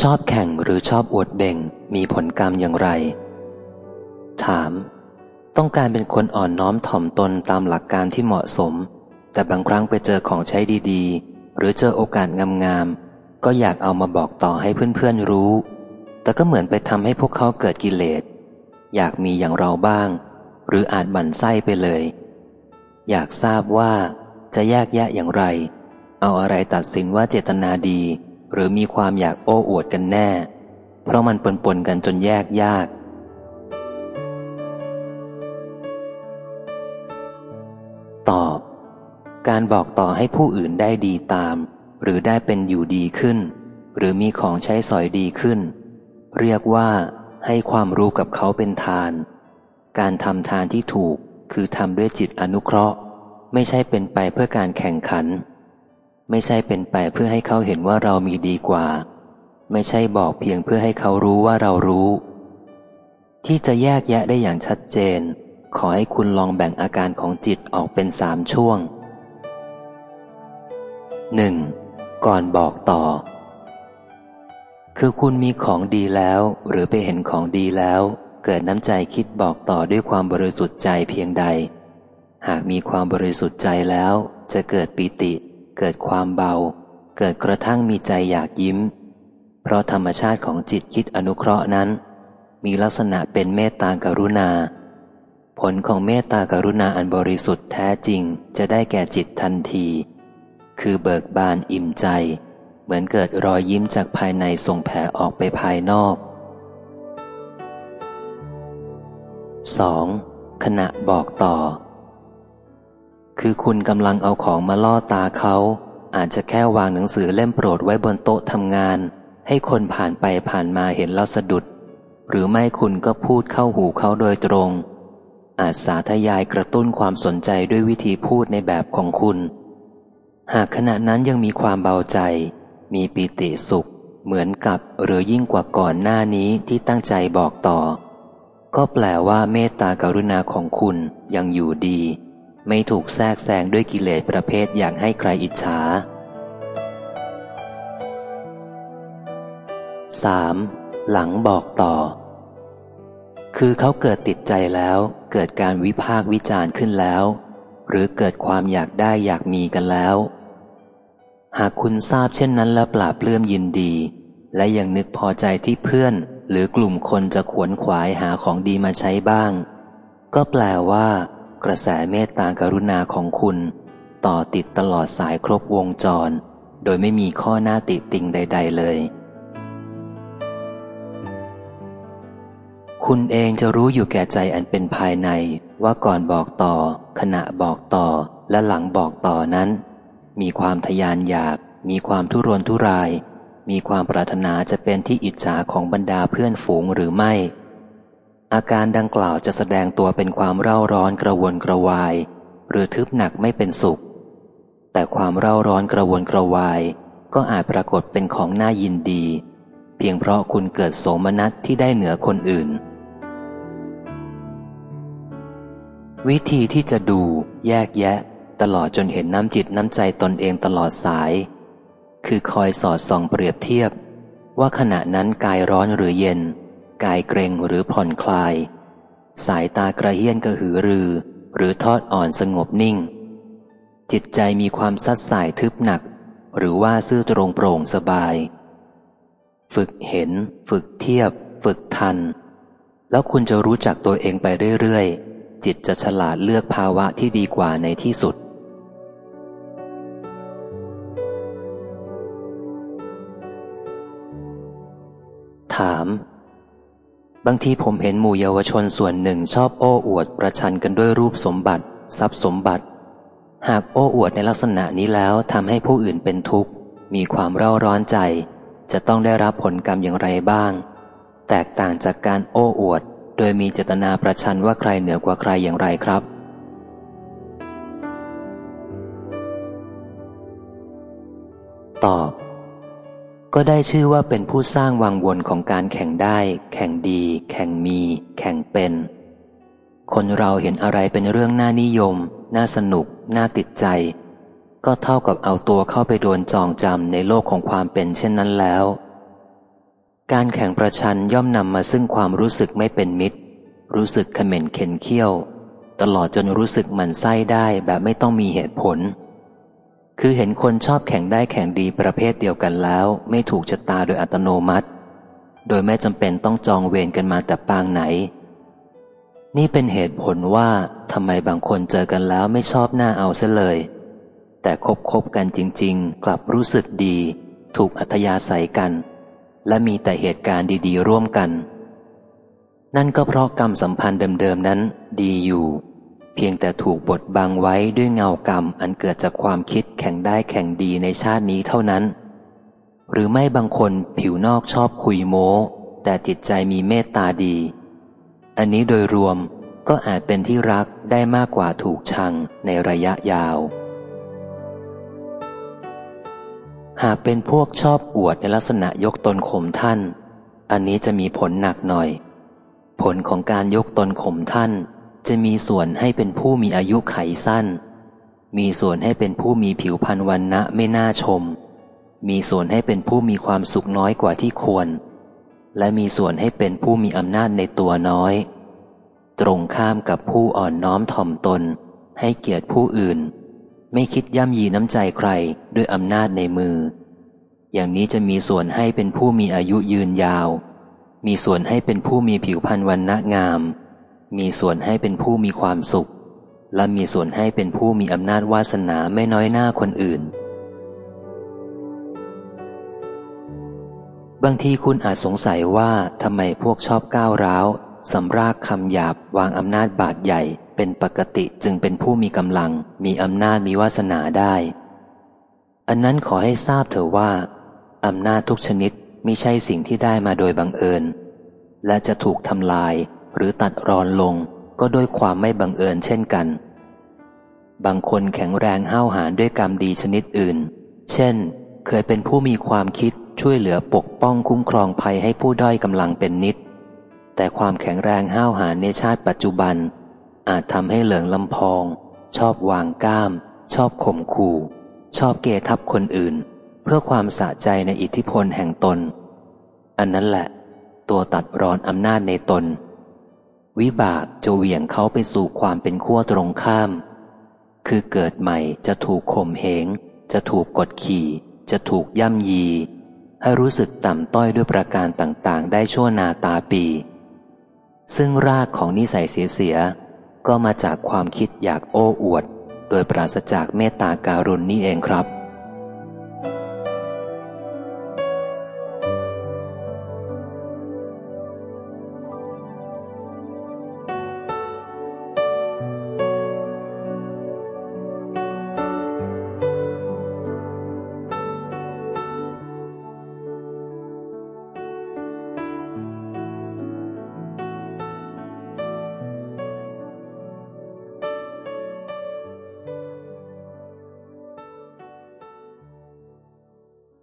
ชอบแข่งหรือชอบอวดเบ่งมีผลกรรมอย่างไร ถาม ต้องการเป็นคนอ่อนน้อมถ่อมตนตามหลักการที่เหมาะสม แต่บางครั้งไปเจอของใช้ดีๆ หรือเจอโอกาสงามๆ ก็อยากเอามาบอกต่อให้เพื่อนๆรู้ แต่ก็เหมือนไปทำให้พวกเขาเกิดกิเลส อยากมีอย่างเราบ้าง หรืออาจบั่นไส้ไปเลย อยากทราบว่าจะแยกแยะอย่างไร เอาอะไรตัดสินว่าเจตนาดี หรือมีความอยากโอ้อวดกันแน่ เพราะมันปนปนกันจนแยกยาก ตอบ การบอกต่อให้ผู้อื่นได้ดีตาม หรือได้เป็นอยู่ดีขึ้น หรือมีของใช้สอยดีขึ้น เรียกว่าให้ความรู้กับเขาเป็นทาน การทำทานที่ถูกคือทำด้วยจิตอนุเคราะห์ ไม่ใช่เป็นไปเพื่อการแข่งขัน ไม่ใช่เป็นไปเพื่อให้เขาเห็นว่าเรามีดีกว่า ไม่ใช่บอกเพียงเพื่อให้เขารู้ว่าเรารู้ ที่จะแยกแยะได้อย่างชัดเจน ขอให้คุณลองแบ่งอาการของจิตออกเป็นสามช่วง 1. ก่อนบอกต่อ คือคุณมีของดีแล้ว หรือไปเห็นของดีแล้ว เกิดน้ำใจคิดบอกต่อด้วยความบริสุทธิ์ใจเพียงใด หากมีความบริสุทธิ์ใจแล้ว จะเกิดปิติ เกิดความเบา เกิดกระทั่งมีใจอยากยิ้ม เพราะธรรมชาติของจิตคิดอนุเคราะห์นั้น มีลักษณะเป็นเมตตากรุณา ผลของเมตตากรุณาอันบริสุทธิ์แท้จริงจะได้แก่จิตทันที คือเบิกบานอิ่มใจ เหมือนเกิดรอยยิ้มจากภายในส่งแผ่ออกไปภายนอก 2. ขณะบอกต่อ คือคุณกำลังเอาของมาล่อตาเขา อาจจะแค่วางหนังสือเล่มโปรดไว้บนโต๊ะทำงาน ให้คนผ่านไปผ่านมาเห็นแล้วสะดุด หรือไม่คุณก็พูดเข้าหูเขาโดยตรง อาจสาธยายกระตุ้นความสนใจด้วยวิธีพูดในแบบของคุณ หากขณะนั้นยังมีความเบาใจ มีปิติสุข เหมือนกับหรือยิ่งกว่าก่อนหน้านี้ที่ตั้งใจบอกต่อ ก็แปลว่าเมตตากรุณาของคุณยังอยู่ดี ไม่ถูกแทรกแซงด้วยกิเลสประเภทอยากให้ใครอิจฉา 3. หลังบอกต่อ คือเขาเกิดติดใจแล้ว เกิดการวิพากวิจารณ์ขึ้นแล้ว หรือเกิดความอยากได้อยากมีกันแล้ว หากคุณทราบเช่นนั้นแล้วปราบเลื่อมยินดี และยังนึกพอใจที่เพื่อน หรือกลุ่มคนจะขวนขวายหาของดีมาใช้บ้าง ก็แปลว่า กระแสเมตตากรุณาของคุณ ต่อติดตลอดสายครบวงจร โดยไม่มีข้อหน้าติติงใด ๆ เลย คุณเองจะรู้อยู่แก่ใจอันเป็นภายในว่าก่อนบอกต่อ ขณะบอกต่อและหลังบอกต่อนั้น มีความทยานอยาก มีความทุรนทุราย มีความปรารถนาจะเป็นที่อิจฉาของบรรดาเพื่อนฝูงหรือไม่ อาการดังกล่าวจะแสดงตัวเป็นความเร่าร้อนกระวนกระวาย หรือทึบหนักไม่เป็นสุข แต่ความเร่าร้อนกระวนกระวาย ก็อาจปรากฏเป็นของน่ายินดี เพียงเพราะคุณเกิดโสมนัสที่ได้เหนือคนอื่น วิธีที่จะดู แยกแยะ ตลอดจนเห็นน้ำจิตน้ำใจตนเองตลอดสาย คือคอยสอดส่องเปรียบเทียบ ว่าขณะนั้นกายร้อนหรือเย็น กายเกรงหรือผ่อนคลาย สายตากระเฮี้ยนกระหือรือ หรือทอดอ่อนสงบนิ่ง จิตใจมีความซัดสายทึบหนัก หรือว่าซื่อตรงโปร่งสบาย ฝึกเห็น ฝึกเทียบ ฝึกทัน แล้วคุณจะรู้จักตัวเองไปเรื่อยๆ จิตจะฉลาดเลือกภาวะที่ดีกว่าในที่สุดถาม บางทีผมเห็นหมู่เยาวชนส่วนหนึ่งชอบโอ้อวดประชันกันด้วยรูปสมบัติ ทรัพย์สมบัติ หากโอ้อวดในลักษณะนี้แล้วทำให้ผู้อื่นเป็นทุกข์ มีความเร่าร้อนใจ จะต้องได้รับผลกรรมอย่างไรบ้าง แตกต่างจากการโอ้อวด โดยมีเจตนาประชันว่าใครเหนือกว่าใครอย่างไรครับ ตอบ ก็ได้ชื่อว่าเป็นผู้สร้างวังวนของการแข่งได้ แข่งดี แข่งมี แข่งเป็น คนเราเห็นอะไรเป็นเรื่องน่านิยม น่าสนุก น่าติดใจ ก็เท่ากับเอาตัวเข้าไปโดนจองจำในโลกของความเป็นเช่นนั้นแล้ว การแข่งประชันย่อมนำมาซึ่งความรู้สึกไม่เป็นมิตร รู้สึกขม็นเข็นเขี้ยว ตลอดจนรู้สึกหมันไส้ได้แบบไม่ต้องมีเหตุผล คือเห็นคนชอบแข่งได้แข่งดีประเภทเดียวกันแล้ว ไม่ถูกชะตาโดยอัตโนมัติ โดยไม่จำเป็นต้องจองเวรกันมาแต่ปางไหน นี่เป็นเหตุผลว่าทำไมบางคนเจอกันแล้วไม่ชอบหน้าเอาเสียเลย แต่คบคบกันจริง ๆ กลับรู้สึกดี ถูกอัธยาศัยกัน และมีแต่เหตุการณ์ดี ๆ ร่วมกัน นั่นก็เพราะกรรมสัมพันธ์เดิม ๆ นั้นดีอยู่ เพียงแต่ถูกบดบังไว้ด้วยเงากรรมอันเกิดจากความคิดแข่งได้แข่งดีในชาตินี้เท่านั้น หรือไม่บางคนผิวนอกชอบคุยโม้ แต่จิตใจมีเมตตาดี อันนี้โดยรวมก็อาจเป็นที่รักได้มากกว่าถูกชังในระยะยาว หากเป็นพวกชอบอวดในลักษณะยกตนข่มท่าน อันนี้จะมีผลหนักหน่อย ผลของการยกตนข่มท่าน จะมีส่วนให้เป็นผู้มีอายุไขสั้น มีส่วนให้เป็นผู้มีผิวพรรณวันนะไม่น่าชม มีส่วนให้เป็นผู้มีความสุขน้อยกว่าที่ควร และมีส่วนให้เป็นผู้มีอำนาจในตัวน้อย ตรงข้ามกับผู้อ่อนน้อมถ่อมตน ให้เกียรติผู้อื่น ไม่คิดย่ำยีน้ำใจใครด้วยอำนาจในมือ อย่างนี้จะมีส่วนให้เป็นผู้มีอายุยืนยาว มีส่วนให้เป็นผู้มีผิวพรรณวันณะงาม มีส่วนให้เป็นผู้มีความสุข และมีส่วนให้เป็นผู้มีอำนาจวาสนาไม่น้อยหน้าคนอื่น บางทีคุณอาจสงสัยว่าทำไมพวกชอบก้าวร้าวสำรากคำหยาบวางอำนาจบาดใหญ่ เป็นปกติจึงเป็นผู้มีกำลัง มีอำนาจมีวาสนาได้ อันนั้นขอให้ทราบเถอะว่าอำนาจทุกชนิดไม่ใช่สิ่งที่ได้มาโดยบังเอิญ และจะถูกทำลาย หรือตัดรอนลงก็ด้วยความไม่บังเอิญเช่นกัน บางคนแข็งแรงห้าวหาญด้วยกรรมดีชนิดอื่น เช่น เคยเป็นผู้มีความคิดช่วยเหลือปกป้องคุ้มครองภัยให้ผู้ด้อยกำลังเป็นนิด แต่ความแข็งแรงห้าวหาญในชาติปัจจุบัน อาจทำให้เหลืองลำพอง ชอบวางก้าม ชอบข่มขู่ ชอบเกทับคนอื่น เพื่อความสะใจในอิทธิพลแห่งตน อันนั้นแหละ ตัวตัดรอนอำนาจในตน วิบากจะเหวี่ยงเขาไปสู่ความเป็นขั้วตรงข้าม คือเกิดใหม่จะถูกข่มเหง จะถูกกดขี่ จะถูกย่ำยี ให้รู้สึกต่ำต้อยด้วยประการต่างๆ ได้ชั่วนาตาปี ซึ่งรากของนิสัยเสียก็มาจากความคิดอยากโอ้อวด โดยปราศจากเมตตาการุณนี่เองครับ